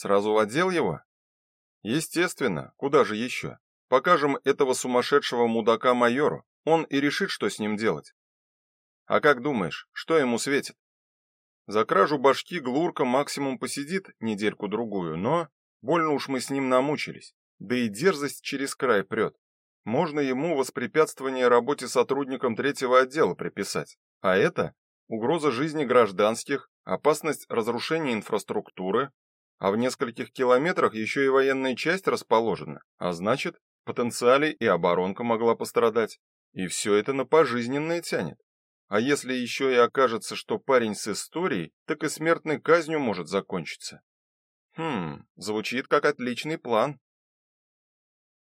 Сразу в отдел его? Естественно, куда же еще? Покажем этого сумасшедшего мудака майору, он и решит, что с ним делать. А как думаешь, что ему светит? За кражу башки Глурка максимум посидит недельку-другую, но больно уж мы с ним намучились. Да и дерзость через край прет. Можно ему воспрепятствование работе сотрудникам третьего отдела приписать. А это угроза жизни гражданских, опасность разрушения инфраструктуры, а в нескольких километрах еще и военная часть расположена, а значит, потенциале и оборонка могла пострадать. И все это на пожизненное тянет. А если еще и окажется, что парень с историей, так и смертной казнью может закончиться. Хм, звучит как отличный план.